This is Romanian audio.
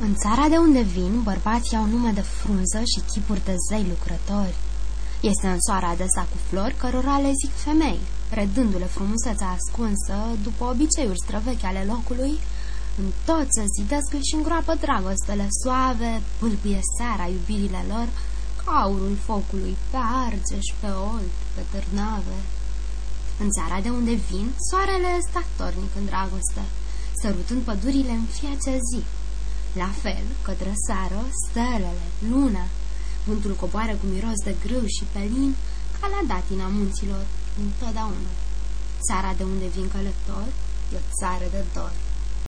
În țara de unde vin, bărbații au nume de frunză și chipuri de zei lucrători. Este în soara adesea cu flori, cărora le zic femei, redându-le frumusețea ascunsă, după obiceiuri străvechi ale locului, în tot se zidesc și îngroapă dragostele suave, pâlpie seara iubirile lor, ca aurul focului, pe arge și pe olt, pe târnave. În țara de unde vin, soarele este statornic în dragoste, sărutând pădurile în fiecare zi. La fel, către seară, stelele, luna, vântul coboară cu miros de grâu și pelin, ca la datina munților, întotdeauna. Țara de unde vin călători e o țară de dor.